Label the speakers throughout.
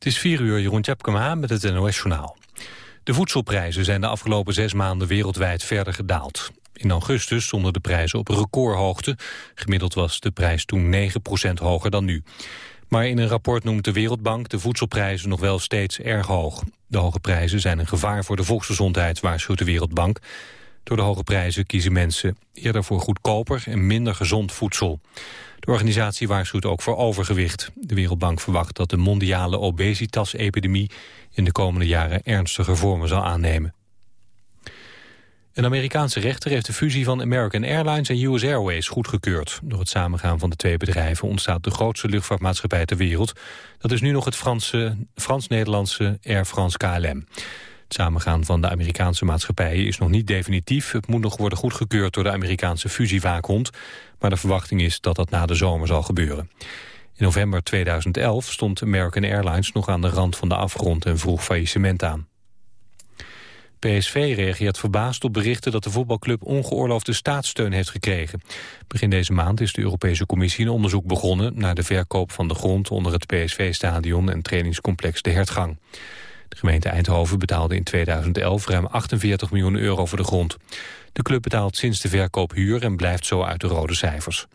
Speaker 1: Het is 4 uur, Jeroen Tjepkema met het NOS-journaal. De voedselprijzen zijn de afgelopen zes maanden wereldwijd verder gedaald. In augustus stonden de prijzen op recordhoogte. Gemiddeld was de prijs toen 9% hoger dan nu. Maar in een rapport noemt de Wereldbank de voedselprijzen nog wel steeds erg hoog. De hoge prijzen zijn een gevaar voor de volksgezondheid, waarschuwt de Wereldbank. Door de hoge prijzen kiezen mensen eerder voor goedkoper en minder gezond voedsel. De organisatie waarschuwt ook voor overgewicht. De Wereldbank verwacht dat de mondiale obesitas-epidemie in de komende jaren ernstige vormen zal aannemen. Een Amerikaanse rechter heeft de fusie van American Airlines en US Airways goedgekeurd. Door het samengaan van de twee bedrijven ontstaat de grootste luchtvaartmaatschappij ter wereld. Dat is nu nog het Frans-Nederlandse Air France KLM. Het samengaan van de Amerikaanse maatschappijen is nog niet definitief. Het moet nog worden goedgekeurd door de Amerikaanse fusiewaakhond. Maar de verwachting is dat dat na de zomer zal gebeuren. In november 2011 stond American Airlines nog aan de rand van de afgrond en vroeg faillissement aan. PSV reageert verbaasd op berichten dat de voetbalclub ongeoorloofde staatssteun heeft gekregen. Begin deze maand is de Europese Commissie een onderzoek begonnen naar de verkoop van de grond onder het PSV-stadion en trainingscomplex De Hertgang. De gemeente Eindhoven betaalde in 2011 ruim 48 miljoen euro voor de grond. De club betaalt sinds de verkoop huur en blijft zo uit de rode cijfers.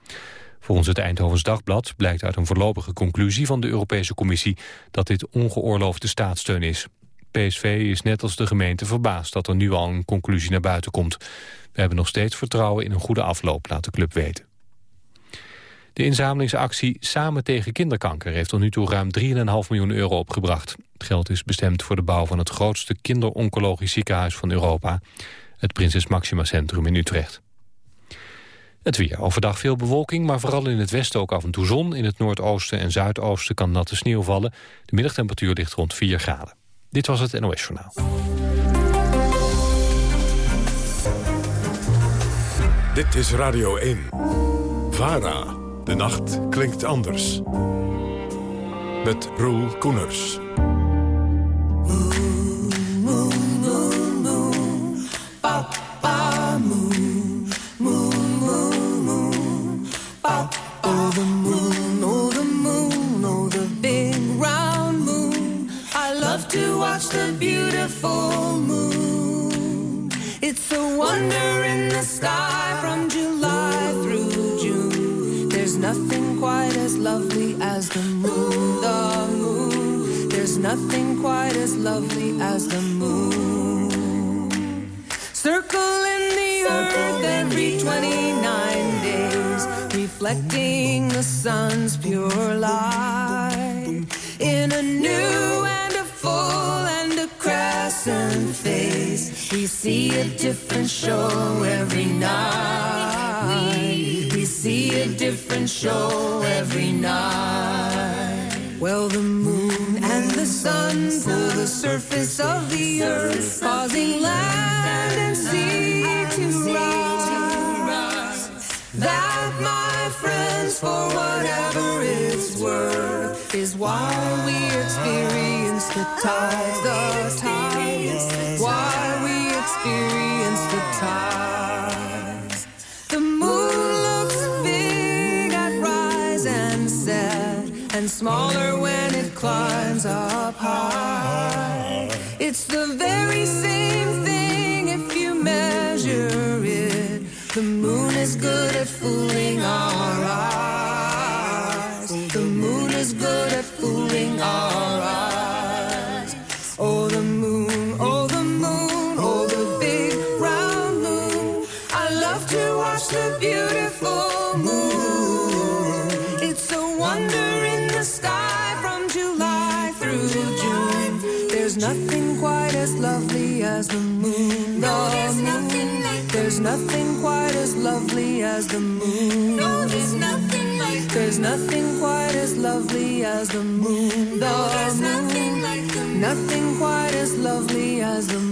Speaker 1: Volgens het Eindhovens Dagblad blijkt uit een voorlopige conclusie van de Europese Commissie dat dit ongeoorloofde staatssteun is. PSV is net als de gemeente verbaasd dat er nu al een conclusie naar buiten komt. We hebben nog steeds vertrouwen in een goede afloop, laat de club weten. De inzamelingsactie Samen tegen kinderkanker heeft tot nu toe ruim 3,5 miljoen euro opgebracht. Het geld is bestemd voor de bouw van het grootste kinderoncologisch ziekenhuis van Europa, het Prinses Maxima Centrum in Utrecht. Het weer. Overdag veel bewolking, maar vooral in het westen ook af en toe zon. In het noordoosten en zuidoosten kan natte sneeuw vallen. De middagtemperatuur ligt rond 4 graden. Dit was het NOS Journaal.
Speaker 2: Dit is Radio 1. VARA. De nacht klinkt anders. Met Roel Koeners.
Speaker 3: Nothing quite as lovely as the moon, the moon. Nothing quite as lovely as the moon. Circle in the earth every 29 days, reflecting the sun's pure light in a new and a full and a crescent face. We see a different show every night. We see a different show every night. Well, the moon the sun pull the surface of the earth, causing land and sea to rise. That, my friends, for whatever it's worth, is why we experience the tides, the tides. Why we experience the tides. The moon looks big at rise and set, and smaller when climbs up high. It's the very same thing if you measure it. The moon is good at fooling our eyes. The moon is good at fooling our eyes. As the moon. No, there's nothing like There's nothing quite as lovely as the moon. The no, there's moon. Nothing, like the moon. nothing quite as lovely as the moon.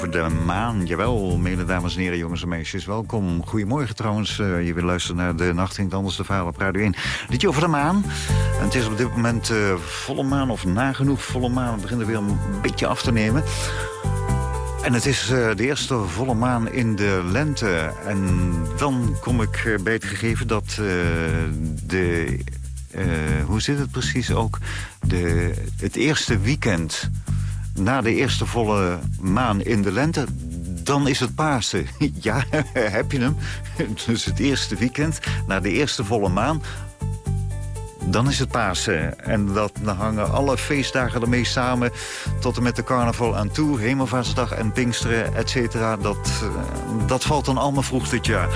Speaker 4: Over de maan. Jawel, mede dames en heren, jongens en meisjes, welkom. Goedemorgen trouwens. Uh, je wil luisteren naar de Nacht in Anders de Vader op Radio 1. Liedje over de maan. En het is op dit moment uh, volle maan of nagenoeg volle maan. Het begint er weer een beetje af te nemen. En het is uh, de eerste volle maan in de lente. En dan kom ik bij het gegeven dat de... hoe zit het precies ook? De, het eerste weekend na de eerste volle maan in de lente, dan is het Pasen. Ja, heb je hem. Dus het eerste weekend, na de eerste volle maan... dan is het Pasen. En dat, hangen alle feestdagen ermee samen... tot en met de carnaval aan toe. Hemelvaartsdag en Pinksteren, et cetera. Dat, eh, dat valt dan allemaal vroeg dit jaar.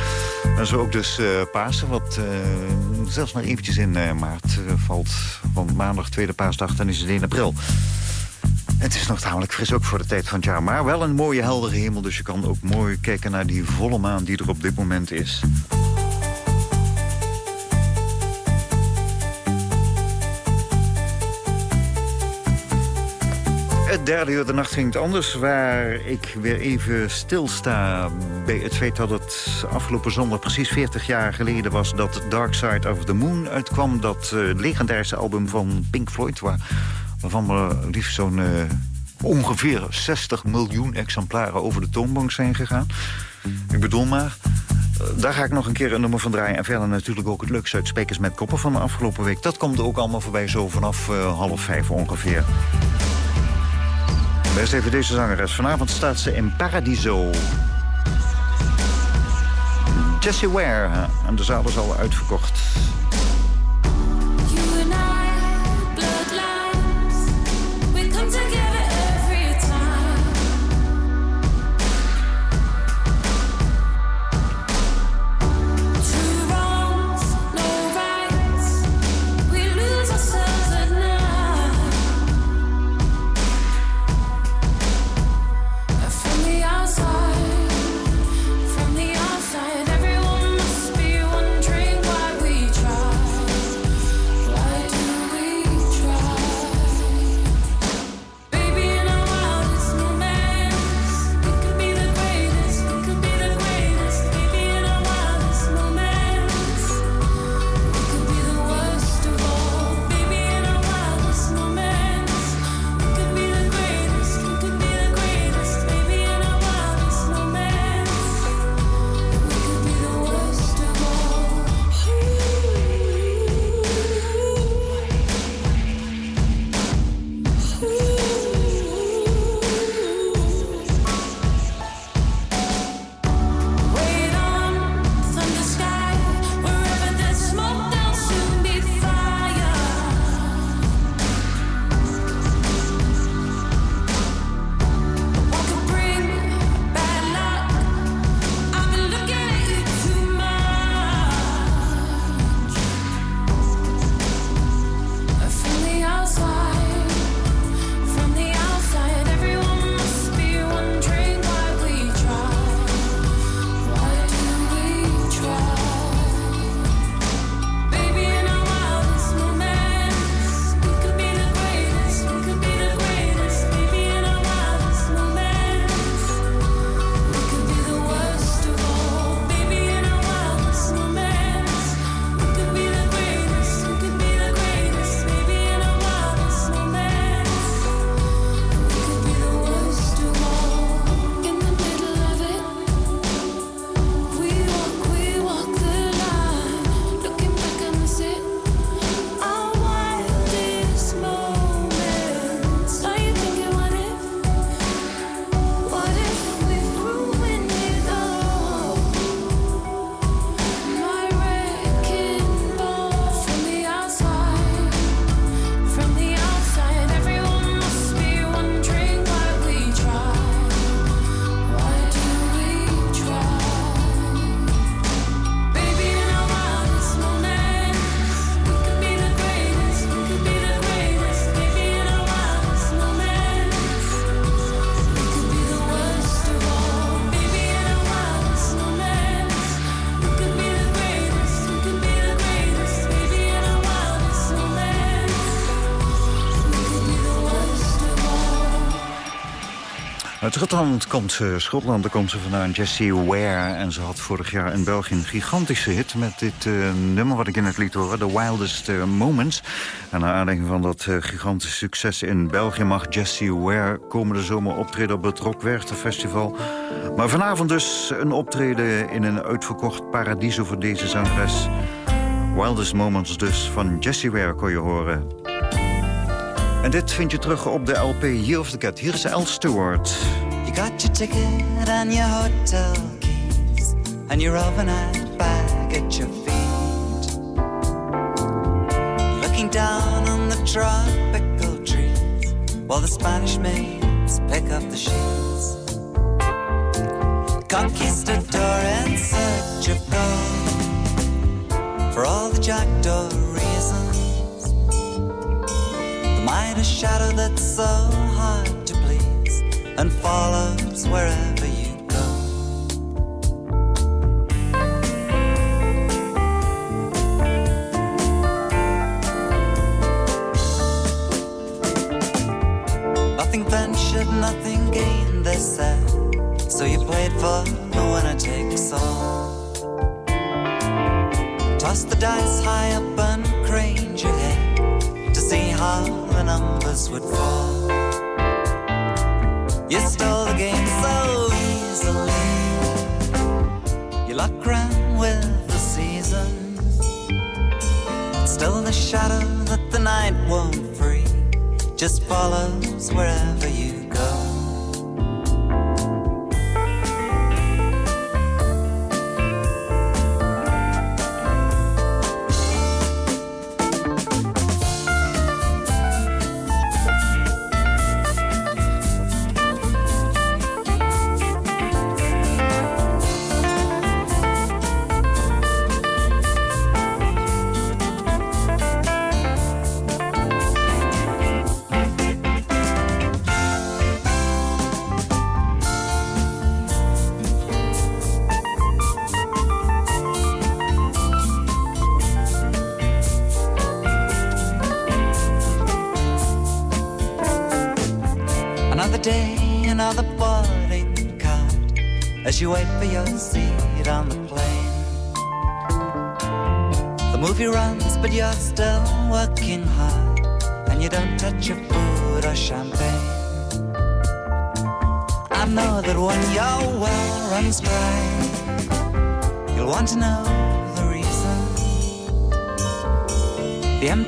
Speaker 4: En zo ook dus uh, Pasen, wat uh, zelfs nog eventjes in maart valt. Want maandag, tweede paasdag, dan is het 1 april. Het is nog tamelijk fris ook voor de tijd van het jaar. Maar wel een mooie heldere hemel. Dus je kan ook mooi kijken naar die volle maan die er op dit moment is. Het derde uur de nacht ging het anders. Waar ik weer even stilsta bij het feit dat het afgelopen zondag precies 40 jaar geleden was... dat Dark Side of the Moon uitkwam. Dat uh, legendarische album van Pink Floyd... waar waarvan we liefst zo'n uh, ongeveer 60 miljoen exemplaren over de toonbank zijn gegaan. Ik bedoel maar, uh, daar ga ik nog een keer een nummer van draaien. En verder natuurlijk ook het leukste uit Spekers met Koppen van de afgelopen week. Dat komt ook allemaal voorbij zo vanaf uh, half vijf ongeveer. Best even deze zangeres. Vanavond staat ze in Paradiso. Jessie Ware. En de zaal is al uitverkocht. Uit Schotland komt ze, Schotland, daar komt ze vandaan, Jessie Ware. En ze had vorig jaar in België een gigantische hit... met dit uh, nummer wat ik in het lied horen, The Wildest uh, Moments. En naar aanleiding van dat gigantische succes in België... mag Jessie Ware komende zomer optreden op het Rockwerchter Festival. Maar vanavond dus een optreden in een uitverkocht paradiso voor deze zangeres. Wildest Moments dus van Jessie Ware kon je horen. En dit vind je terug op de LP Year of the Cat. Hier is Al Stewart.
Speaker 5: You got your ticket and your hotel keys And your overnight bag at your feet Looking down on the tropical trees While the Spanish maids pick up the sheets Conquistador in search of gold For all the jackdaw Might a shadow that's so hard to please and follows wherever you go. Nothing ventured, nothing gained, they said. So you played for the winner takes all. Toss the dice high up and crane your head to see how numbers would fall. You stole the game so easily. You luck ran with the seasons. Still, the shadow that the night won't free just follows wherever you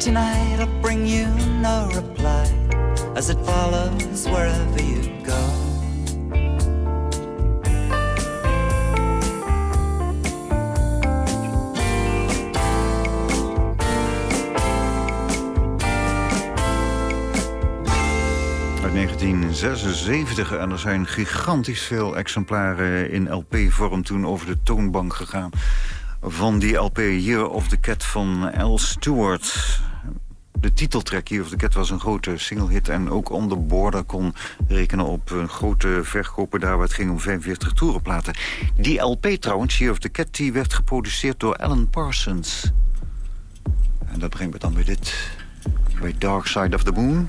Speaker 5: The empty night will bring you no reply as it follows wherever you go.
Speaker 4: Uit 1976 en er zijn gigantisch veel exemplaren in LP-vorm toen over de toonbank gegaan. Van die LP Year of the Cat van Al Stewart. De titeltrack Year of the Cat was een grote singlehit... en ook On The Border kon rekenen op een grote verkoper daar... waar het ging om 45 toerenplaten. Die LP trouwens, Year of the Cat, die werd geproduceerd door Alan Parsons. En dat brengt me dan bij dit. Bij Dark Side of the Moon...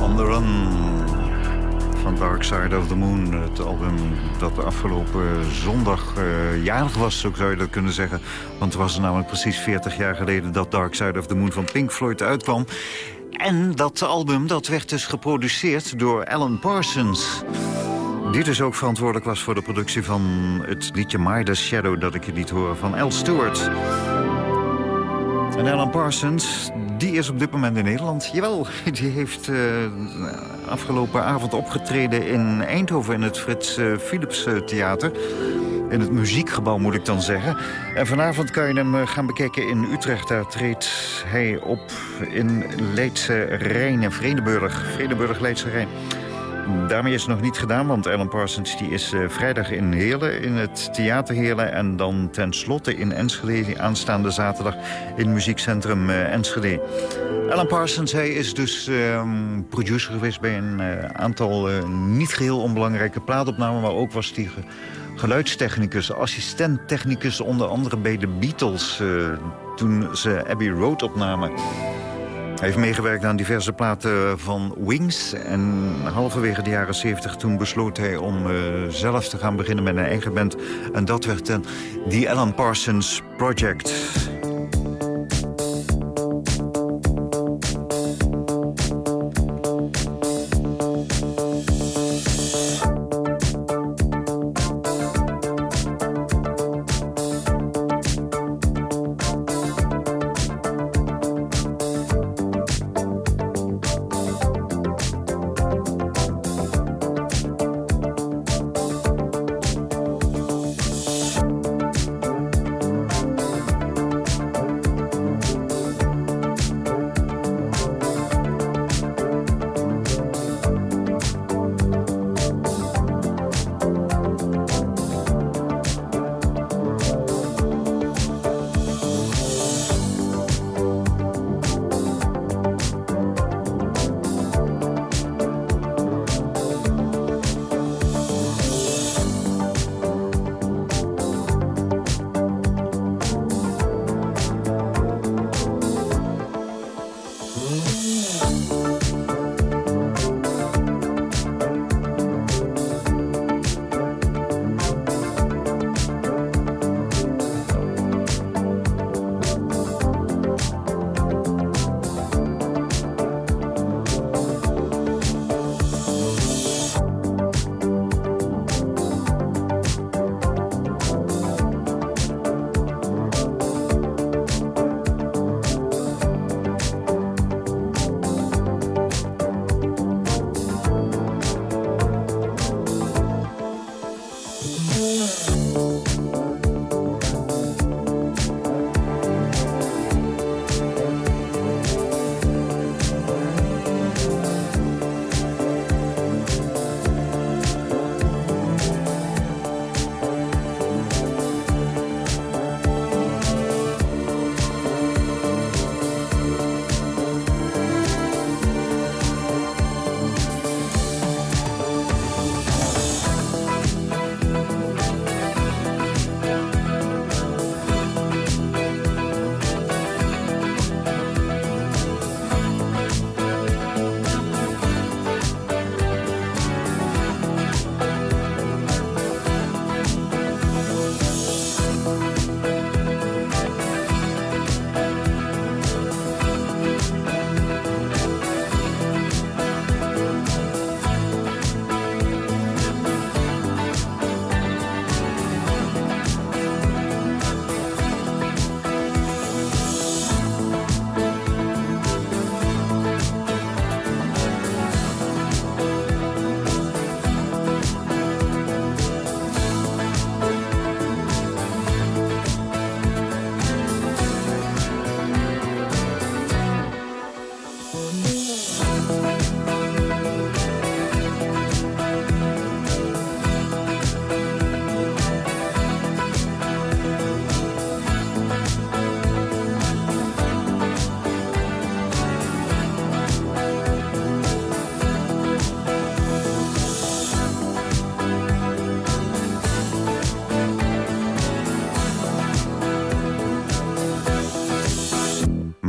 Speaker 3: On the
Speaker 4: Run van Dark Side of the Moon. Het album dat de afgelopen zondag eh, jarig was, zo zou je dat kunnen zeggen. Want het was namelijk precies 40 jaar geleden dat Dark Side of the Moon van Pink Floyd uitkwam. En dat album dat werd dus geproduceerd door Alan Parsons. Die dus ook verantwoordelijk was voor de productie van het liedje Midas Shadow... dat ik je liet horen van Al Stewart. En Alan Parsons, die is op dit moment in Nederland. Jawel, die heeft eh, afgelopen avond opgetreden in Eindhoven... in het Frits eh, Philips eh, Theater. In het muziekgebouw moet ik dan zeggen. En vanavond kan je hem gaan bekijken in Utrecht. Daar treedt hij op in Leidse Rijn en Vredeburg. Vredeburg, Leidse Rijn. Daarmee is het nog niet gedaan, want Alan Parsons is eh, vrijdag in Heerlen, in het Theater Heerlen... en dan tenslotte in Enschede, aanstaande zaterdag in Muziekcentrum eh, Enschede. Alan Parsons, is dus ehm, producer geweest bij een eh, aantal niet geheel onbelangrijke plaatopnamen... maar ook was hij ge- geluidstechnicus, assistenttechnicus... onder andere bij de Beatles, toen ze Abbey Road opnamen... Hij heeft meegewerkt aan diverse platen van Wings. En halverwege de jaren 70 toen besloot hij om eh, zelf te gaan beginnen met een eigen band. En dat werd dan The Alan Parsons Project.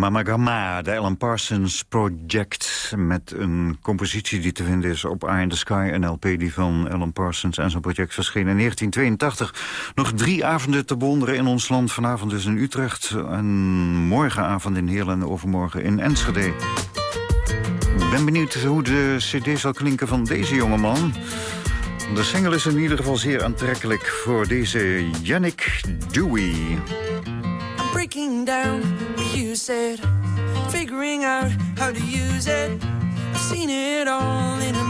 Speaker 4: Mama de Alan Parsons Project... met een compositie die te vinden is op Eye in the Sky... een LP die van Alan Parsons en zijn project verscheen in 1982. Nog drie avonden te bewonderen in ons land. Vanavond dus in Utrecht en morgenavond in Heerlen en overmorgen in Enschede. Ben benieuwd hoe de cd zal klinken van deze jongeman... De single is in ieder geval zeer aantrekkelijk voor deze Yannick Dewey.
Speaker 6: Breaking down said, figuring out how to use it. I've seen it all in a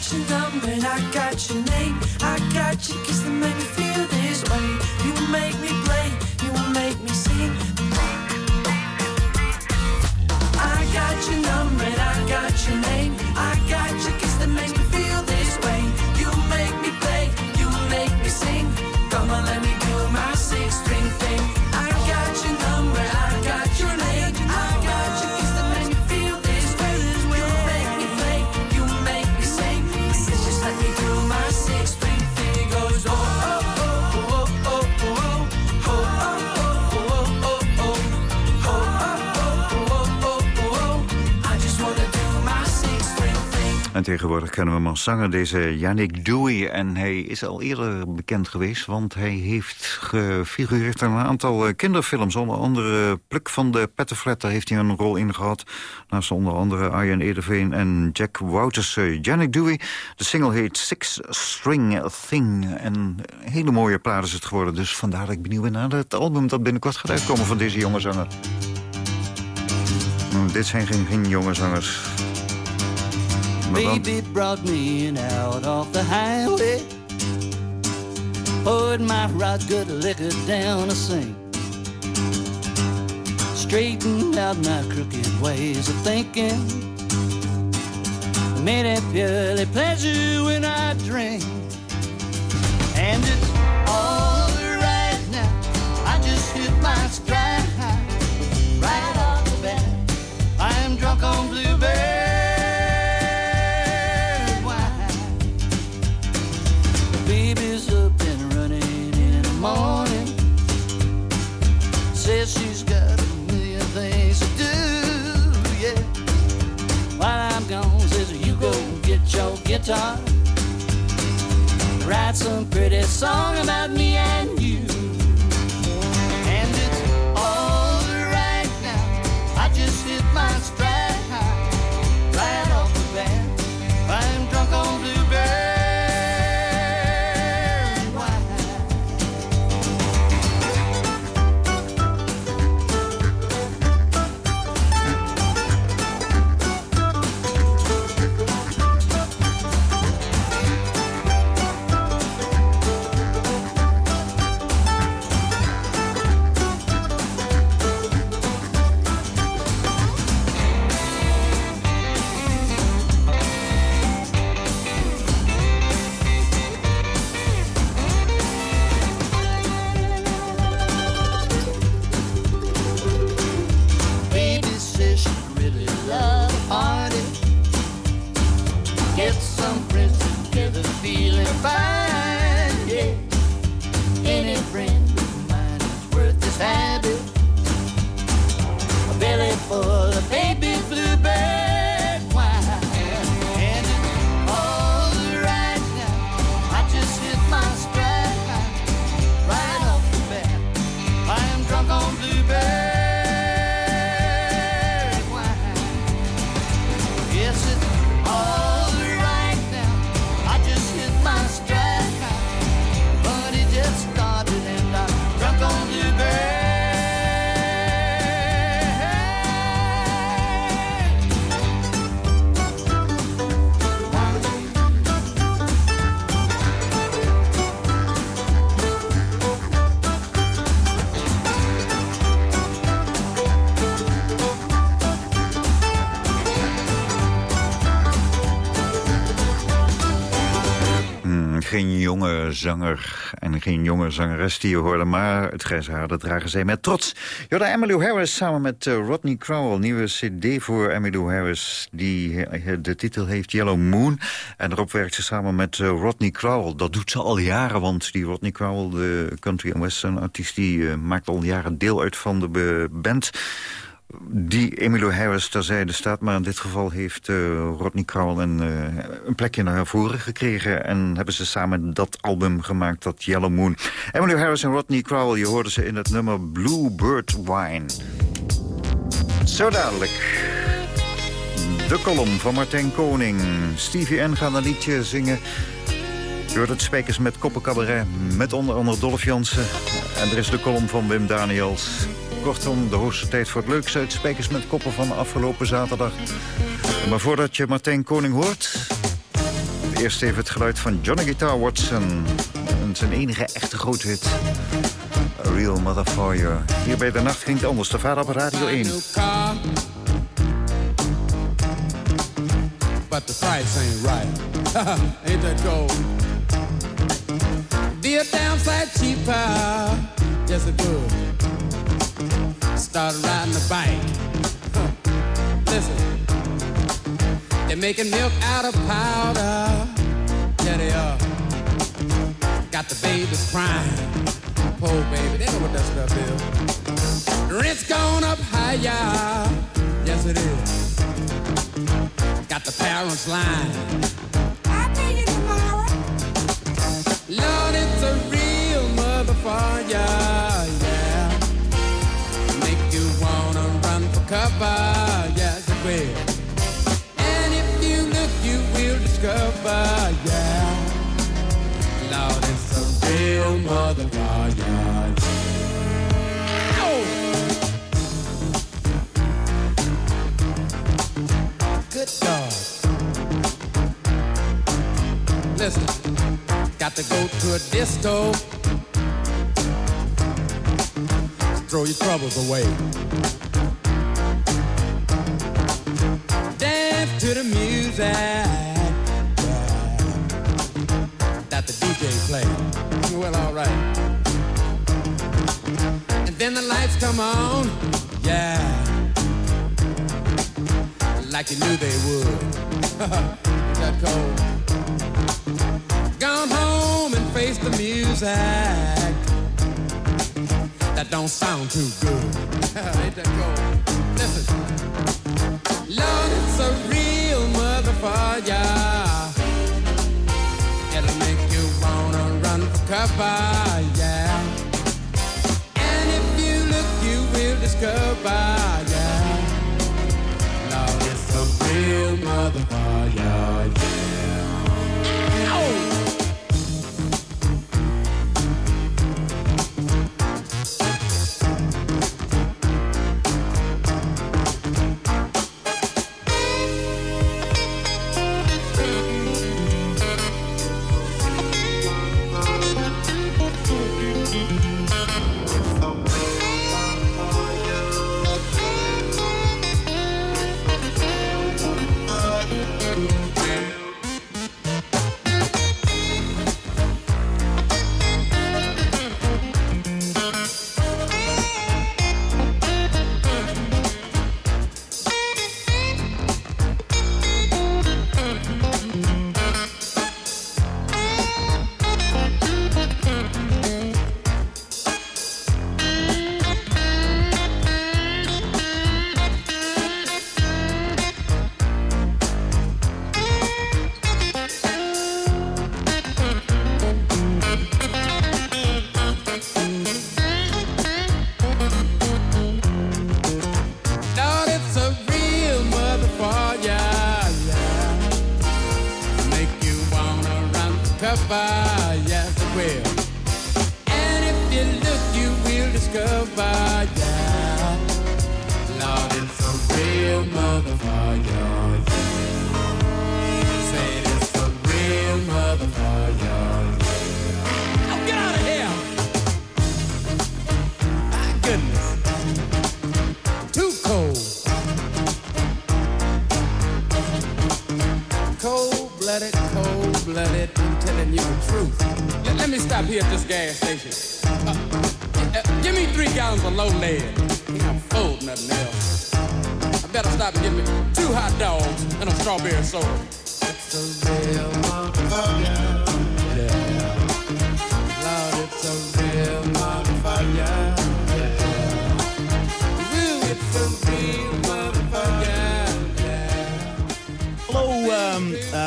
Speaker 6: got your number and I got your name. I got your kiss that make me feel this way. You make me play,
Speaker 4: En tegenwoordig kennen we hem als zanger, deze Yannick Dewey. En hij is al eerder bekend geweest, want hij heeft gefigureerd in een aantal eh, kinderfilms. Onder andere Pluk van de Pettenflat, daar heeft hij een rol in gehad. Naast onder andere Arjen Ederveen en Jack Wouters. Eh, Yannick Dewey, de single heet Six String Thing. En een hele mooie plaat is het geworden, dus vandaar dat ik benieuwd ben naar het album dat binnenkort gaat uitkomen van deze jonge zanger. Dit zijn geen, geen jonge zangers.
Speaker 7: Baby brought me in out off the highway. Poured my right good liquor down the sink. Straightened out my crooked ways of thinking. Made it purely pleasure when I drink. And it's all right now. I just hit my stride right off the bat. I am drunk on blueberry
Speaker 4: zanger en geen jonge zangeres die je hoorde... maar het grijze dat dragen zij met trots. Jorda Emmylou Harris samen met eh, Rodney Crowell. Nieuwe cd voor Emmylou Harris die eh, de titel heeft Yellow Moon. En daarop werkt ze samen met eh, Rodney Crowell. Dat doet ze al jaren, want die Rodney Crowell... de country- en western artiest, die maakt al jaren deel uit van de band die Emilio Harris terzijde staat. Maar in dit geval heeft eh, Rodney Crowell een, eh, een plekje naar voren gekregen. En hebben ze samen dat album gemaakt, dat Yellow Moon. Emilio Harris en Rodney Crowell, je hoorde ze in het nummer Bluebird Wine. Zo dadelijk. De column van Martijn Koning. Stevie N gaat een liedje zingen... Je hoort het Spijkers met Koppen Cabaret, met onder andere Dolph Jansen. En er is de column van Wim Daniels. Kortom, de hoogste tijd voor het leukste uit Spijkers met Koppen van afgelopen zaterdag. Maar voordat je Martijn Koning hoort... Eerst even het geluid van Johnny Guitar Watson. En zijn enige echte grote hit. A Real Mother for You. Hier bij de nacht ging anders. De vader op Radio 1.
Speaker 8: new car. But the ain't right. gold? Would. Start riding the bike. Huh. Listen, they're making milk out of powder. Yeah, they are. Got the babies crying. Poor baby, they know what that stuff is. Rent's gone up higher. Yes, it is. Got the parents lying. I'll pay you tomorrow. Lord, it's a real mother run for cover, yes, it will. And if you look, you will discover, yeah. Lord, it's a real mother for ya, Good dog. Listen, got to go to a disco. Throw your troubles away. To the music that the DJ play. Well, all right. And then the lights come on. Yeah like you knew they would. Is that cold? Gone home and face the music. That don't sound too good. Ain't that cold? Listen. Lord, it's a real for. It'll make you wanna run for cover, yeah. And if you look, you will discover, yeah. Lord, it's a real mother for yeah.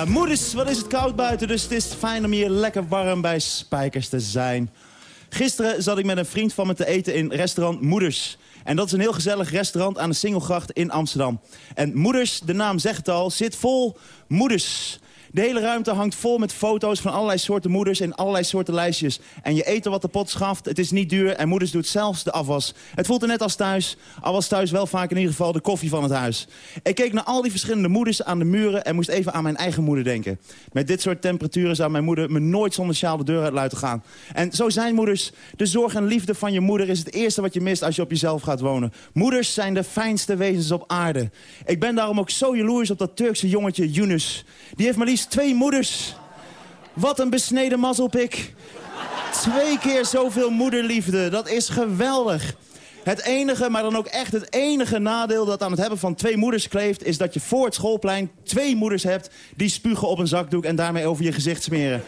Speaker 9: Moeders, wat is het koud buiten, dus het is fijn om hier lekker warm bij Spijkers te zijn. Gisteren zat ik met een vriend van me te eten in restaurant Moeders. En dat is een heel gezellig restaurant aan de Singelgracht in Amsterdam. En Moeders, de naam zegt het al, zit vol moeders. De hele ruimte hangt vol met foto's van allerlei soorten moeders en allerlei soorten lijstjes. En je eet er wat de pot schaft, het is niet duur en moeders doet zelfs de afwas. Het voelt er net als thuis, al was thuis wel vaak in ieder geval de koffie van het huis. Ik keek naar al die verschillende moeders aan de muren en moest even aan mijn eigen moeder denken. Met dit soort temperaturen zou mijn moeder me nooit zonder sjaal de deur uit laten gaan. En zo zijn moeders. De zorg en liefde van je moeder is het eerste wat je mist als je op jezelf gaat wonen. Moeders zijn de fijnste wezens op aarde. Ik ben daarom ook zo jaloers op dat Turkse jongetje Yunus. Die heeft maar liefst twee moeders. Wat een besneden mazzelpik. Twee keer zoveel moederliefde. Dat is geweldig. Het enige, maar dan ook echt het enige nadeel dat aan het hebben van twee moeders kleeft... is dat je voor het schoolplein twee moeders hebt die spugen op een zakdoek... en daarmee over je gezicht smeren.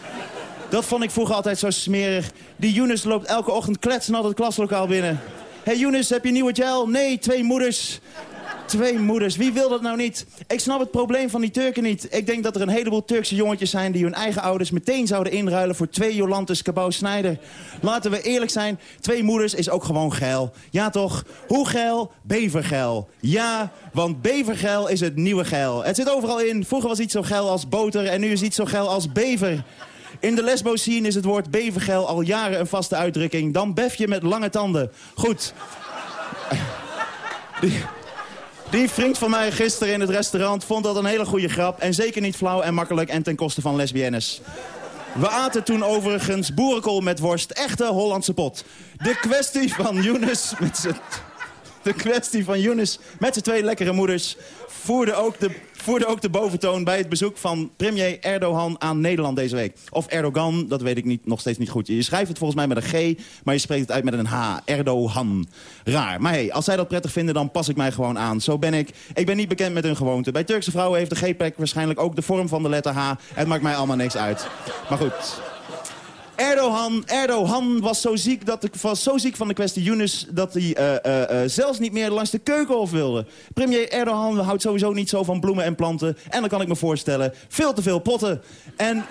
Speaker 9: Dat vond ik vroeger altijd zo smerig. Die Younes loopt elke ochtend kletsend het klaslokaal binnen. Hey Younes, heb je nieuwe gel? Nee, twee moeders. Twee moeders, wie wil dat nou niet? Ik snap het probleem van die Turken niet. Ik denk dat er een heleboel Turkse jongetjes zijn... die hun eigen ouders meteen zouden inruilen voor twee Jolantes Cabau Snijder. Laten we eerlijk zijn, twee moeders is ook gewoon geil. Ja toch? Hoe geil? Bevergeil. Ja, want bevergeil is het nieuwe geil. Het zit overal in. Vroeger was iets zo geil als boter en nu is iets zo geil als bever. In de lesbo-scene is het woord bevergeil al jaren een vaste uitdrukking. Dan bef je met lange tanden. Goed. Die, vriend van mij gisteren in het restaurant vond dat een hele goede grap. En zeker niet flauw en makkelijk en ten koste van lesbiennes. We aten toen overigens boerenkool met worst. Echte Hollandse pot. De kwestie van Younes met zijn... De kwestie van Younes met zijn twee lekkere moeders voerde ook, de, voerde ook de boventoon bij het bezoek van premier Erdogan aan Nederland deze week. Of Erdogan, dat weet ik niet, nog steeds niet goed. Je schrijft het volgens mij met een G, maar je spreekt het uit met een H. Erdogan. Raar. Maar hey, als zij dat prettig vinden, dan pas ik mij gewoon aan. Zo ben ik. Ik ben niet bekend met hun gewoonte. Bij Turkse vrouwen heeft de G-plek waarschijnlijk ook de vorm van de letter H. Het maakt mij allemaal niks uit. Maar goed... Erdogan, Erdogan was zo ziek, dat de, was zo ziek van de kwestie Yunus... dat hij uh, uh, uh, zelfs niet meer langs de keukenhof wilde. Premier Erdogan houdt sowieso niet zo van bloemen en planten. En dan kan ik me voorstellen, veel te veel potten. En...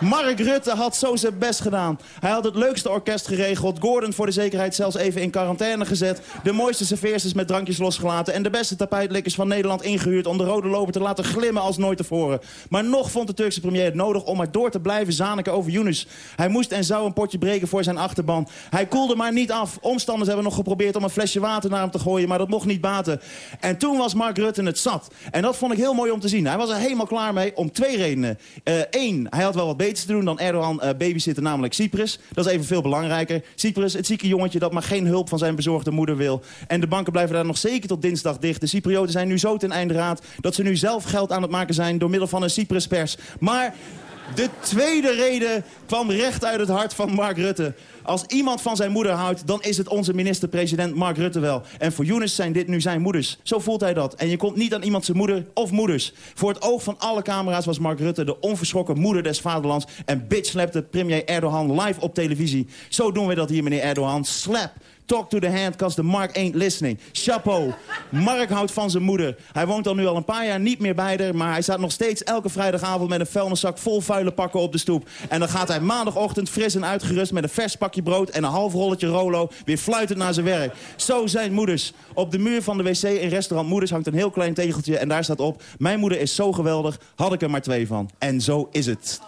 Speaker 9: Mark Rutte had zo zijn best gedaan. Hij had het leukste orkest geregeld. Gordon voor de zekerheid zelfs even in quarantaine gezet. De mooiste serveersters met drankjes losgelaten. En de beste tapijtlikkers van Nederland ingehuurd... om de rode loper te laten glimmen als nooit tevoren. Maar nog vond de Turkse premier het nodig om maar door te blijven zaniken over Yunus. Hij moest en zou een potje breken voor zijn achterban. Hij koelde maar niet af. Omstanders hebben nog geprobeerd om een flesje water naar hem te gooien... maar dat mocht niet baten. En toen was Mark Rutte het zat. En dat vond ik heel mooi om te zien. Hij was er helemaal klaar mee om twee redenen. Eén, uh, hij had wel wat te doen dan Erdogan uh, babysitter, namelijk Cyprus. Dat is even veel belangrijker. Cyprus, het zieke jongetje dat maar geen hulp van zijn bezorgde moeder wil. En de banken blijven daar nog zeker tot dinsdag dicht. De Cyprioten zijn nu zo ten einde raad dat ze nu zelf geld aan het maken zijn... door middel van een Cypruspers. Maar de tweede reden kwam recht uit het hart van Mark Rutte. Als iemand van zijn moeder houdt, dan is het onze minister-president Mark Rutte wel. En voor Younes zijn dit nu zijn moeders. Zo voelt hij dat. En je komt niet aan iemand zijn moeder of moeders. Voor het oog van alle camera's was Mark Rutte de onverschrokken moeder des vaderlands... en bitchslapte premier Erdogan live op televisie. Zo doen we dat hier, meneer Erdogan. Slap. Talk to the hand, cause the Mark ain't listening. Chapeau. Mark houdt van zijn moeder. Hij woont al nu al een paar jaar niet meer bij haar... maar hij staat nog steeds elke vrijdagavond met een vuilniszak vol vuile pakken op de stoep. En dan gaat hij maandagochtend fris en uitgerust... met een vers pakje brood en een half rolletje Rolo... weer fluitend naar zijn werk. Zo zijn moeders. Op de muur van de wc in restaurant Moeders hangt een heel klein tegeltje... en daar staat op... Mijn moeder is zo geweldig, had ik er maar twee van. En zo is het.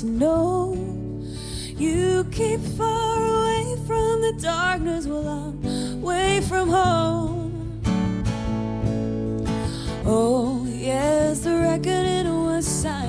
Speaker 3: to know you keep far away from the darkness while I'm away from home. Oh, yes, the
Speaker 10: reckoning was signed.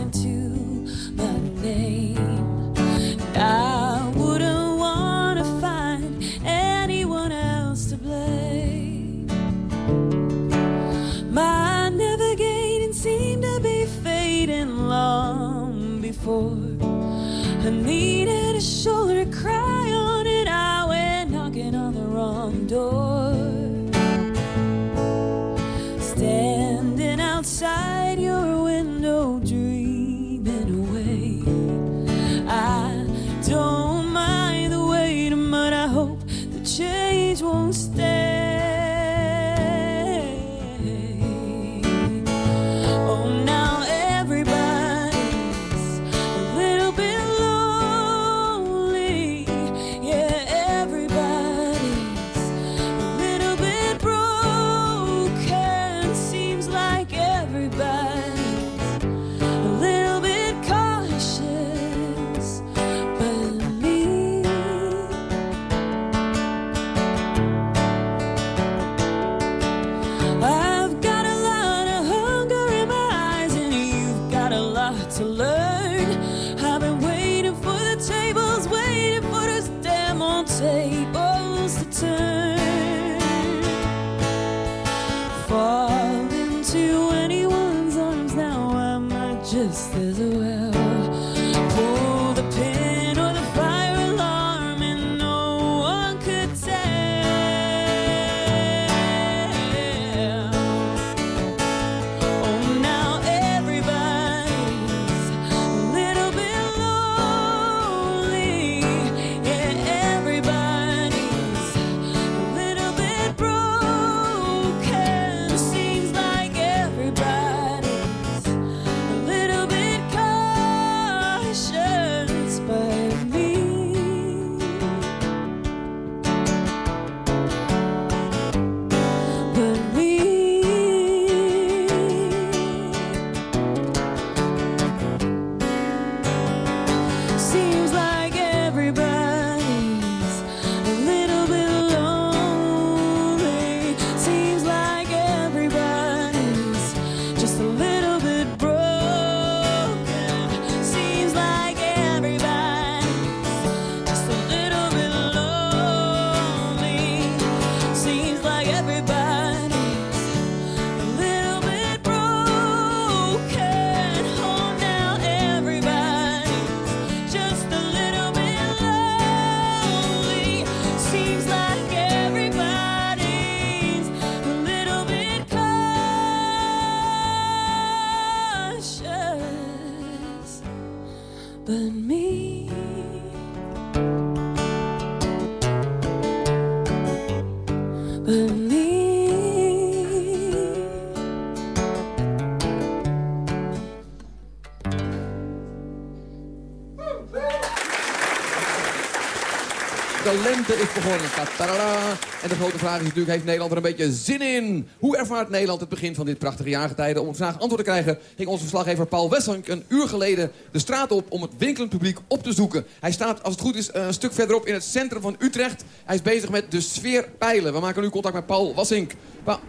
Speaker 10: En de grote vraag is natuurlijk, heeft Nederland er een beetje zin in? Hoe ervaart Nederland het begin van dit prachtige jaargetijde? Om op vraag antwoord te krijgen ging onze verslaggever Paul Wesselink een uur geleden de straat op om het winkelend publiek op te zoeken. Hij staat, als het goed is, een stuk verderop in het centrum van Utrecht. Hij is bezig met de sfeer peilen. We maken nu contact met Paul Wassink. Pa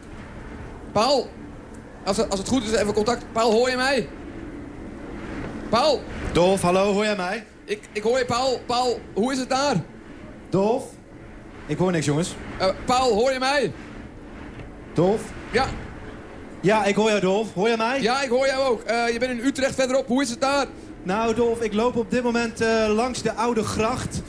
Speaker 10: Paul, als het, als het goed is, even contact. Paul, hoor je mij? Paul?
Speaker 11: Dolf, hallo, hoor jij mij?
Speaker 10: Ik, ik hoor je, Paul. Paul, hoe is het daar?
Speaker 11: Dolf? Ik hoor niks, jongens.
Speaker 10: Uh, Paul, hoor je mij?
Speaker 11: Dolf?
Speaker 10: Ja.
Speaker 11: Ja, ik hoor jou, Dolf. Hoor je mij?
Speaker 10: Ja, ik hoor jou ook. Uh, je bent in Utrecht verderop. Hoe is het daar?
Speaker 11: Nou, Dolf, ik loop op dit moment uh, langs de Oude Gracht.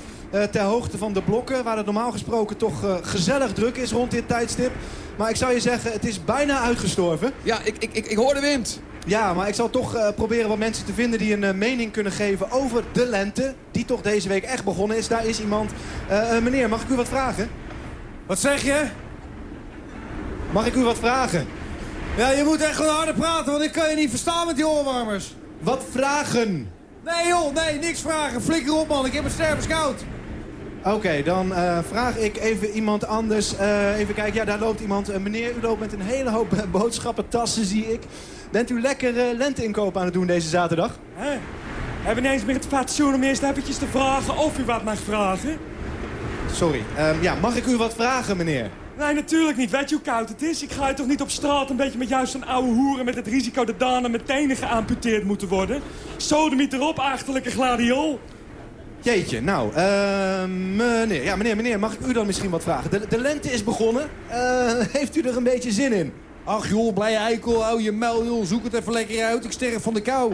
Speaker 11: Ter hoogte van de blokken, waar het normaal gesproken toch gezellig druk is rond dit tijdstip. Maar ik zou je zeggen, het is bijna uitgestorven.
Speaker 10: Ja, ik, ik, ik, ik hoor de wind.
Speaker 11: Ja, maar ik zal toch uh, proberen wat mensen te vinden die een uh, mening kunnen geven over de lente. Die toch deze week echt begonnen is. Daar is iemand. Uh, meneer, mag ik u wat vragen?
Speaker 12: Wat zeg je?
Speaker 11: Mag ik u wat vragen?
Speaker 12: Ja, je moet echt gewoon harder praten, want ik kan je niet verstaan met die oorwarmers.
Speaker 11: Wat vragen?
Speaker 12: Nee joh, nee, niks vragen. Flikker op man, ik heb een stervenskoud.
Speaker 11: Oké, okay, dan uh, vraag ik even iemand anders. Uh, even kijken, ja, daar loopt iemand. Uh, meneer, u loopt met een hele hoop boodschappentassen, zie ik. Bent u lekker lenteinkoop aan het doen deze zaterdag?
Speaker 13: Hè? Hebben ineens meer het fatsoen om eerst eventjes te vragen of u wat mag vragen?
Speaker 11: sorry. Ehm, ja, mag ik u wat vragen, meneer?
Speaker 13: Nee, natuurlijk niet. Weet je hoe koud het is? Ik ga je toch niet op straat een beetje met juist zo'n oude hoeren... met het risico dat daarna met tenen geamputeerd moeten worden? Sodemiet erop, achterlijke gladiool.
Speaker 11: Jeetje, nou, eh, meneer, ja, meneer, meneer, mag ik u dan misschien wat vragen? De, de lente is begonnen. Eh, heeft u er een beetje zin in?
Speaker 12: Ach joh, blij eikel, hou je muil joh, zoek het even lekker uit. Ik sterf van de kou.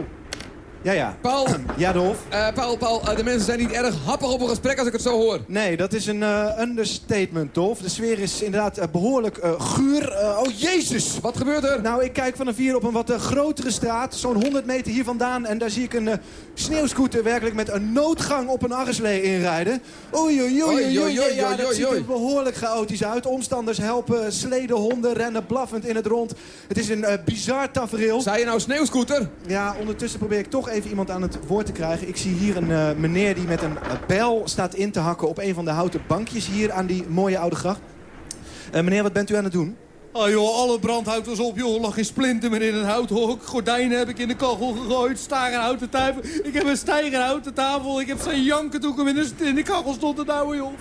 Speaker 11: Ja, ja.
Speaker 10: Paul,
Speaker 11: Ja, Dolf?
Speaker 10: eh, Paul, Paul eh, de mensen zijn niet erg happig op een gesprek als ik het zo hoor.
Speaker 11: Nee, dat is een eh, understatement, Dolf. De sfeer is inderdaad eh, behoorlijk eh, guur. Oh, jezus!
Speaker 10: Wat gebeurt er?
Speaker 11: Nou, ik kijk vanaf hier op een wat grotere straat. Zo'n 100 meter hier vandaan. En daar zie ik een sneeuwscooter werkelijk met een noodgang op een arreslee inrijden. Oei, oei, oei, oei, oei, oei. Ja, dat ziet er behoorlijk chaotisch uit. Omstanders helpen, sleden, honden rennen blaffend in het rond. Het is een bizar tafereel.
Speaker 10: Zei je nou sneeuwscooter?
Speaker 11: Ja, ondertussen probeer ik toch even iemand aan het woord te krijgen. Ik zie hier een eh, meneer die met een bijl staat in te hakken op een van de houten bankjes hier aan die mooie oude gracht. Eh, meneer, wat bent u aan het doen?
Speaker 12: Oh joh, alle brandhout was op joh. Lag geen splinter meer in een houthok. Gordijnen heb ik in de kachel gegooid. Staren houten tafel. Ik heb een stijger houten tafel. Ik heb zijn janken toen ik hem in de, in de kachel stond te douwen joh.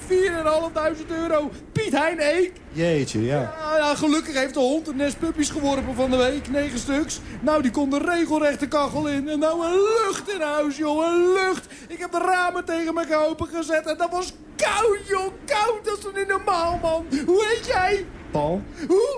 Speaker 12: 4.500 euro. Piet Hein Eek.
Speaker 11: Jeetje, ja.
Speaker 12: Ja, gelukkig heeft de hond een nest puppies geworpen van de week. Negen stuks. Nou, die kon de regelrechte kachel in. En nou een lucht in huis, joh. Een lucht. Ik heb de ramen tegen me open gezet. En dat was koud, joh. Koud. Dat is toch niet normaal, man. Hoe heet jij?
Speaker 11: Paul?
Speaker 12: Hoe?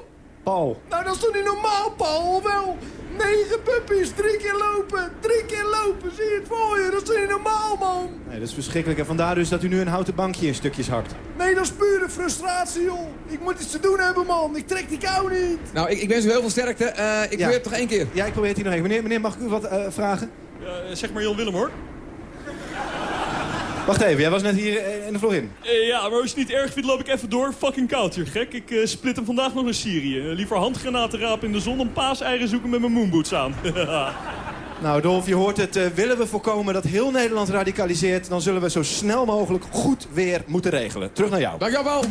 Speaker 11: Paul.
Speaker 12: Nou, dat is toch niet normaal, Paul? Wel, negen puppies, drie keer lopen, drie keer lopen. Zie je het voor je? Dat is toch niet normaal, man?
Speaker 11: Nee, dat is verschrikkelijk. En vandaar dus dat u nu een houten bankje in stukjes hakt.
Speaker 12: Nee, dat is pure frustratie, joh. Ik moet iets te doen hebben, man. Ik trek die kou niet.
Speaker 10: Nou, ik, ik wens u heel veel sterkte. Eh, ik
Speaker 11: Ja.
Speaker 10: probeer het toch één keer.
Speaker 11: Ja, ik probeer het hier nog even. Meneer, meneer mag ik u wat eh, vragen?
Speaker 13: zeg maar Jan Willem, hoor.
Speaker 11: Wacht even, jij was net hier eh, in de Florin.
Speaker 13: Eh, ja, maar als je het niet erg vindt, loop ik even door. Fucking koud hier, gek. Ik eh, split hem vandaag nog naar Syrië. Liever handgranaten rapen in de zon dan paaseieren zoeken met mijn moonboots aan.
Speaker 11: Nou, Dolf, je hoort het. eh, willen we voorkomen dat heel Nederland radicaliseert... dan zullen we zo snel mogelijk goed weer moeten regelen. Terug naar jou.
Speaker 10: Dankjewel, Paul.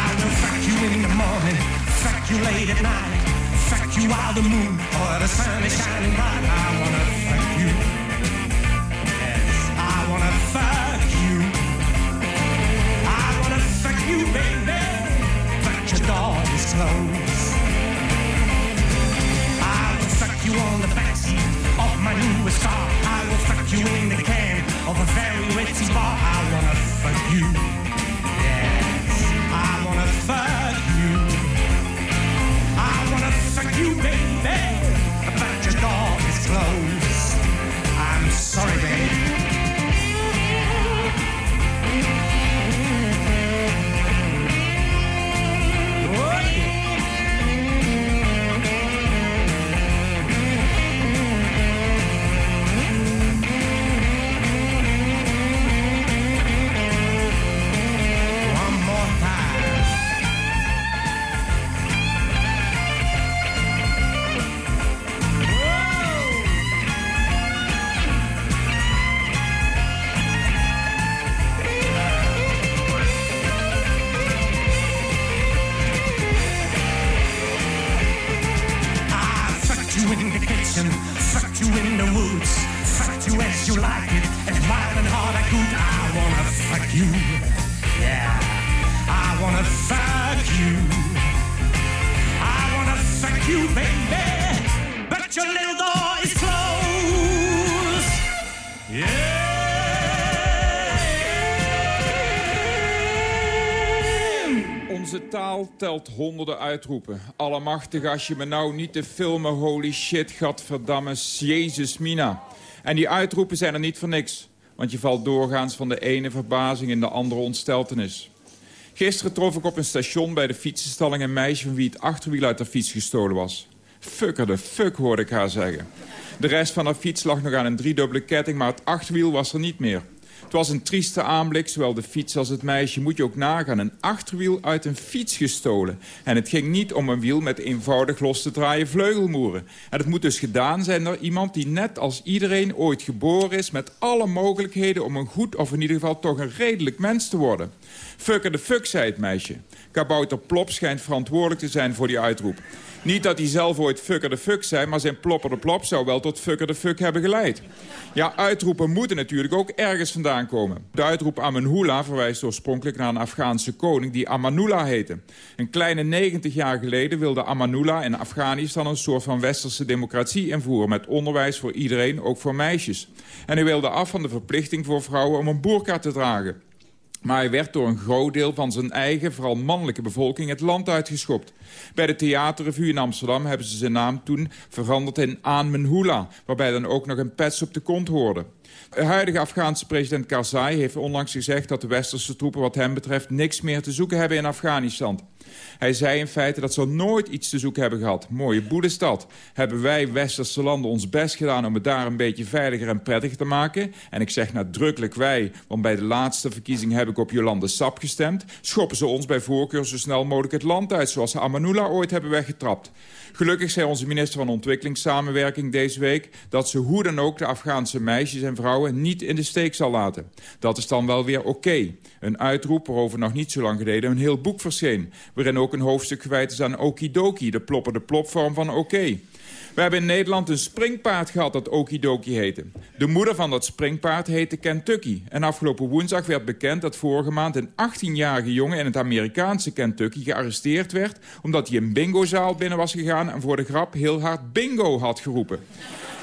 Speaker 14: I will fuck you in the morning, fuck you late at night, you while the moon or the sun is shining bright. I wanna fuck you. Yes, I wanna fuck you. I wanna fuck you, baby, but your door is closed. I will fuck you on you, baby,
Speaker 15: telt honderden uitroepen. Allemachtig als je me nou niet te filmen, holy shit, gadverdamme, jezus mina. En die uitroepen zijn er niet voor niks. Want je valt doorgaans van de ene verbazing in de andere ontsteltenis. Gisteren trof ik op een station bij de fietsenstalling een meisje... van wie het achterwiel uit haar fiets gestolen was. Fucker de fuck, hoorde ik haar zeggen. De rest van haar fiets lag nog aan een driedubbele ketting... maar het achterwiel was er niet meer. Het was een trieste aanblik, zowel de fiets als het meisje. Moet je ook nagaan, een achterwiel uit een fiets gestolen. En het ging niet om een wiel met eenvoudig los te draaien vleugelmoeren. En het moet dus gedaan zijn door iemand die net als iedereen ooit geboren is... met alle mogelijkheden om een goed of in ieder geval toch een redelijk mens te worden. Fucker de fuck, zei het meisje. Kabouter Plop schijnt verantwoordelijk te zijn voor die uitroep. Niet dat hij zelf ooit fucker de fuck zei, maar zijn plopper de plop zou wel tot fucker de fuck hebben geleid. Ja, uitroepen moeten natuurlijk ook ergens vandaan komen. De uitroep Amenhula verwijst oorspronkelijk naar een Afghaanse koning die Amanullah heette. Een kleine 90 jaar geleden wilde Amanullah in Afghanistan een soort van westerse democratie invoeren... met onderwijs voor iedereen, ook voor meisjes. En hij wilde af van de verplichting voor vrouwen om een boerka te dragen. Maar hij werd door een groot deel van zijn eigen, vooral mannelijke bevolking, het land uitgeschopt. Bij de theaterrevue in Amsterdam hebben ze zijn naam toen veranderd in Aanmenhula, waarbij dan ook nog een pets op de kont hoorde. De huidige Afghaanse president Karzai heeft onlangs gezegd dat de westerse troepen wat hem betreft niks meer te zoeken hebben in Afghanistan. Hij zei in feite dat ze nooit iets te zoeken hebben gehad. Mooie boedestad. Hebben wij westerse landen ons best gedaan om het daar een beetje veiliger en prettiger te maken? En ik zeg nadrukkelijk wij, want bij de laatste verkiezing heb ik op Jolande Sap gestemd. Schoppen ze ons bij voorkeur zo snel mogelijk het land uit, zoals ze Amanullah ooit hebben weggetrapt. Gelukkig zei onze minister van Ontwikkelingssamenwerking deze week... dat ze hoe dan ook de Afghaanse meisjes en vrouwen niet in de steek zal laten. Dat is dan wel weer oké. Een uitroep waarover nog niet zo lang geleden een heel boek verscheen... waarin ook een hoofdstuk gewijd is aan okidoki, de plopperde plopvorm van oké. We hebben in Nederland een springpaard gehad dat Okidoki heette. De moeder van dat springpaard heette Kentucky. En afgelopen woensdag werd bekend dat vorige maand een 18-jarige jongen... in het Amerikaanse Kentucky gearresteerd werd... omdat hij een bingozaal binnen was gegaan... en voor de grap heel hard bingo had geroepen.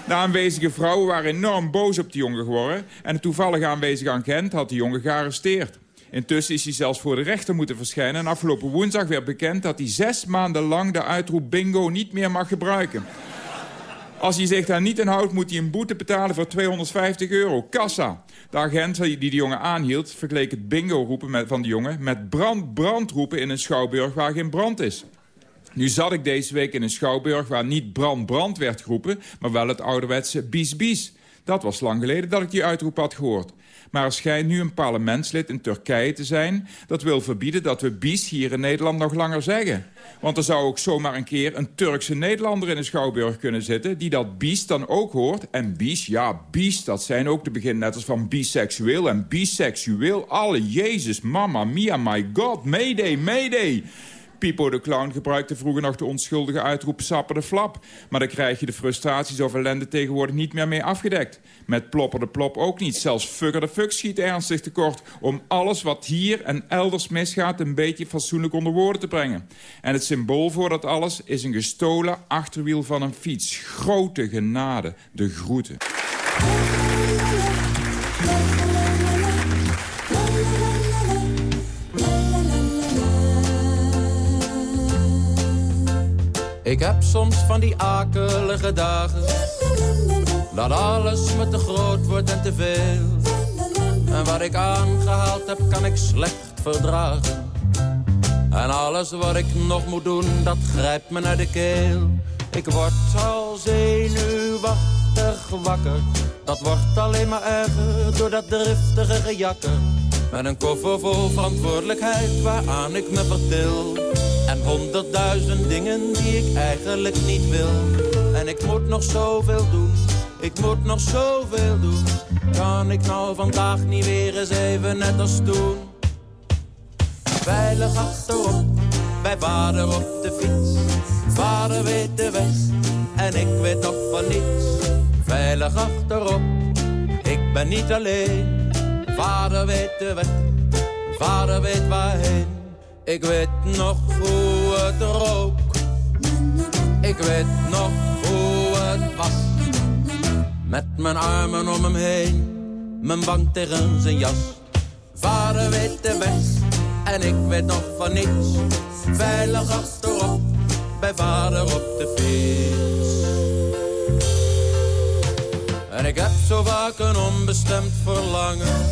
Speaker 15: De aanwezige vrouwen waren enorm boos op de jongen geworden... en de toevallige aanwezige agent had de jongen gearresteerd. Intussen is hij zelfs voor de rechter moeten verschijnen... en afgelopen woensdag werd bekend dat hij zes maanden lang de uitroep bingo niet meer mag gebruiken. Als hij zich daar niet aan houdt, moet hij een boete betalen voor 250 euro. Kassa. De agent die de jongen aanhield, vergeleek het bingo-roepen van de jongen... met brand, brand roepen in een schouwburg waar geen brand is. Nu zat ik deze week in een schouwburg waar niet brand, brand werd geroepen... maar wel het ouderwetse bies, bies. Dat was lang geleden dat ik die uitroep had gehoord. Maar er schijnt nu een parlementslid in Turkije te zijn... dat wil verbieden dat we bies hier in Nederland nog langer zeggen. Want er zou ook zomaar een keer een Turkse Nederlander in de Schouwburg kunnen zitten... die dat bies dan ook hoort. En bies, ja, bies, dat zijn ook de beginletters van biseksueel en biseksueel. Alle, Jezus, mama, mia, my god, mayday, mayday. Pipo de Clown gebruikte vroeger nog de onschuldige uitroep sapper de flap. Maar dan krijg je de frustraties over ellende tegenwoordig niet meer mee afgedekt. Met plopper de plop ook niet. Zelfs fucker de fuck schiet ernstig tekort... om alles wat hier en elders misgaat een beetje fatsoenlijk onder woorden te brengen. En het symbool voor dat alles is een gestolen achterwiel van een fiets. Grote genade, de groeten.
Speaker 16: Ik heb soms van die akelige dagen Dat alles me te groot wordt en te veel. En wat ik aangehaald heb kan ik slecht verdragen. En alles wat ik nog moet doen dat grijpt me naar de keel. Ik word al zenuwachtig wakker. Dat wordt alleen maar erger door dat driftige gejakker. Met een koffer vol verantwoordelijkheid waaraan ik me vertil en honderdduizend dingen die ik eigenlijk niet wil. En ik moet nog zoveel doen, ik moet nog zoveel doen. Kan ik nou vandaag niet weer eens even net als toen? Veilig achterop, bij vader op de fiets. Vader weet de weg en ik weet nog van niets. Veilig achterop, ik ben niet alleen. Vader weet de weg, vader weet waarheen. Ik weet nog hoe het rook. Ik weet nog hoe het was. Met mijn armen om hem heen. Mijn wang tegen zijn jas. Vader weet de weg. En ik weet nog van niets. Veilig achterop. Bij vader op de fiets. En ik heb zo vaak een onbestemd verlangen.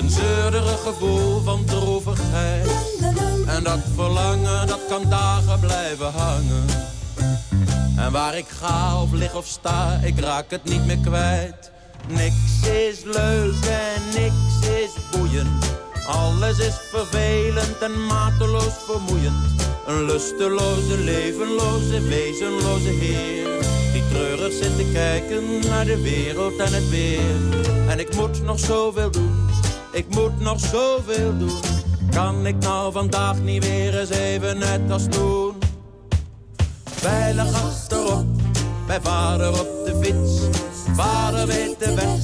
Speaker 16: Een zeurderig gevoel van droevigheid. En dat verlangen, dat kan dagen blijven hangen. En waar ik ga of lig of sta, ik raak het niet meer kwijt. Niks is leuk en niks is boeiend. Alles is vervelend en mateloos vermoeiend. Een lusteloze, levenloze, wezenloze heer. Die treurig zit te kijken naar de wereld en het weer. En ik moet nog zoveel doen, ik moet nog zoveel doen. Kan ik nou vandaag niet weer eens even net als toen? veilig achterop. Bij vader op de fiets, vader weet de weg.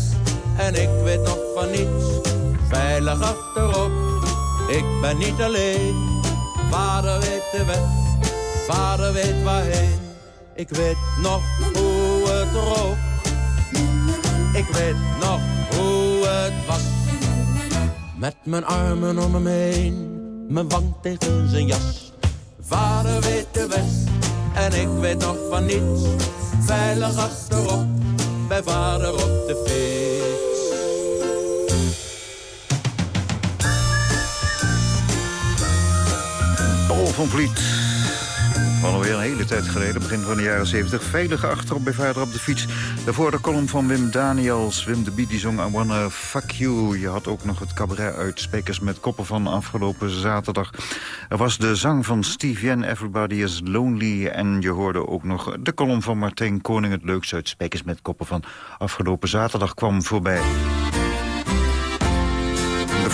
Speaker 16: En ik weet nog van niets, veilig achterop. Ik ben niet alleen, vader weet de weg. Vader weet waarheen, ik weet nog hoe het rook. Ik weet nog hoe het was. Met mijn armen om hem heen, mijn wang tegen zijn jas. Vader weet de weg en ik weet nog van niets. Veilig achterop, bij vader op de fiets.
Speaker 4: Paul van Vliet. Van alweer een hele tijd geleden, begin van de jaren 70. Veilig achterop bij vader op de fiets. Daarvoor de column van Wim Daniels. Wim de Beat die zong I Wanna Fuck You. Je had ook nog het cabaret uit Spekers met Koppen van afgelopen zaterdag. Er was de zang van Steve Yen, Everybody is Lonely. En je hoorde ook nog de column van Martijn Koning. Het leukste uit Spekers met Koppen van afgelopen zaterdag kwam voorbij.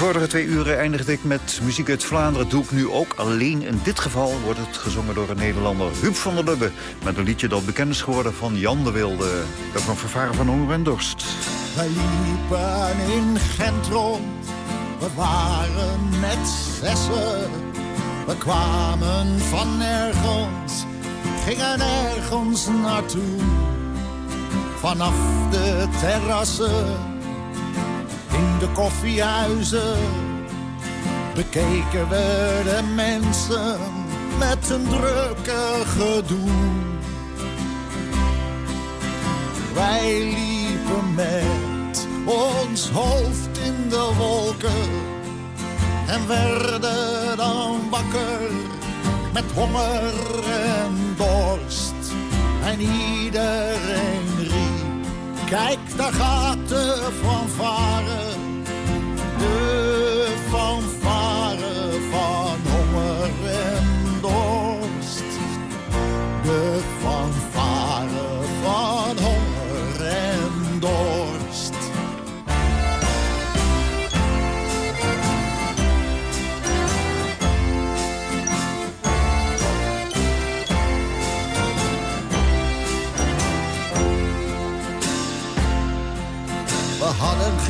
Speaker 4: Vorige twee uren eindigde ik met muziek uit Vlaanderen. Doe ik nu ook alleen. In dit geval wordt het gezongen door een Nederlander, Huub van der Lubbe. Met een liedje dat bekend is geworden van Jan de Wilde. Dat van Vervaren van Honger en Dorst.
Speaker 17: We liepen in Gent rond, we waren met zessen. We kwamen van ergens, gingen ergens naartoe. Vanaf de terrassen, in de koffiehuizen, bekeken we de mensen met een drukke gedoe. Wij liepen met ons hoofd in de wolken en werden dan wakker met honger en dorst. En iedereen kijk daar gaat de fanfare, de fanfare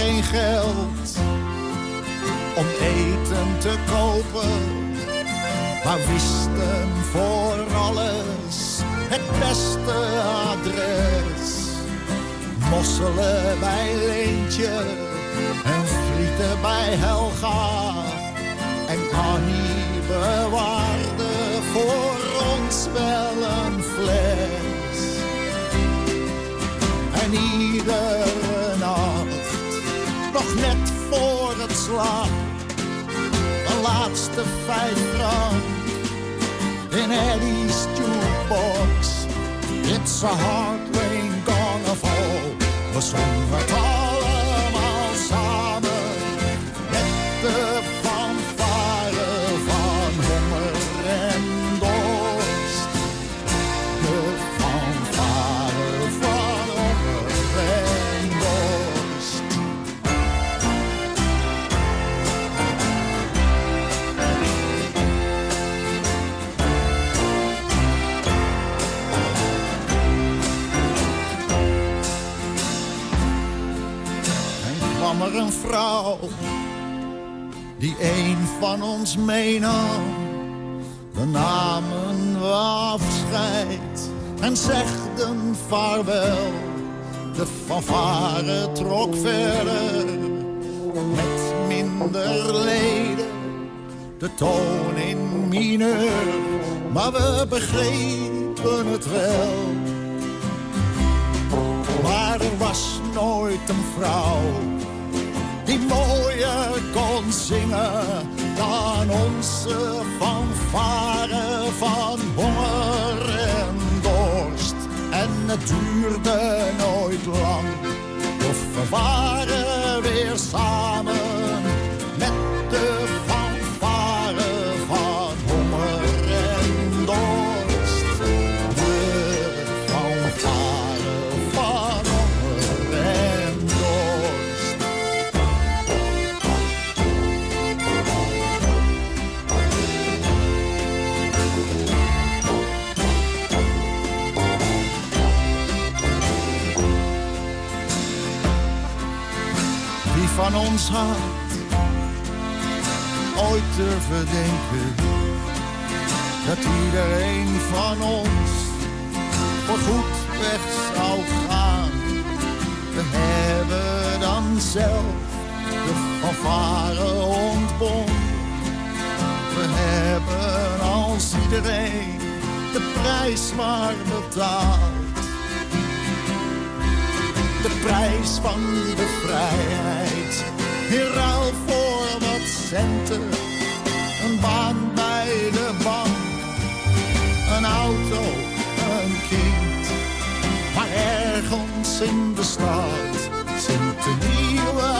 Speaker 17: geen geld om eten te kopen, maar wisten voor alles het beste adres. Mosselen bij Leentje en frieten bij Helga. En Annie bewaarde voor ons wel een fles. En net voor het slaap, de laatste vijf frank in Eddie's jukebox. It's a hard rain gonna fall. We zongen die een van ons meenam. We namen afscheid en zegden vaarwel. De fanfare trok verder met minder leden. De toon in mineur, maar we begrepen het wel. Maar er was nooit een vrouw die mooier kon zingen. Dan onze fanfare van honger en dorst. En het duurde nooit lang, of we waren weer samen ooit durven denken dat iedereen van ons voorgoed weg zou gaan. We hebben dan zelf de fanfare ontbonden. We hebben als iedereen de prijs maar betaald. De prijs van de vrijheid. In ruil voor wat centen. Een baan bij de bank. Een auto, een kind. Maar ergens in de stad zit een nieuwe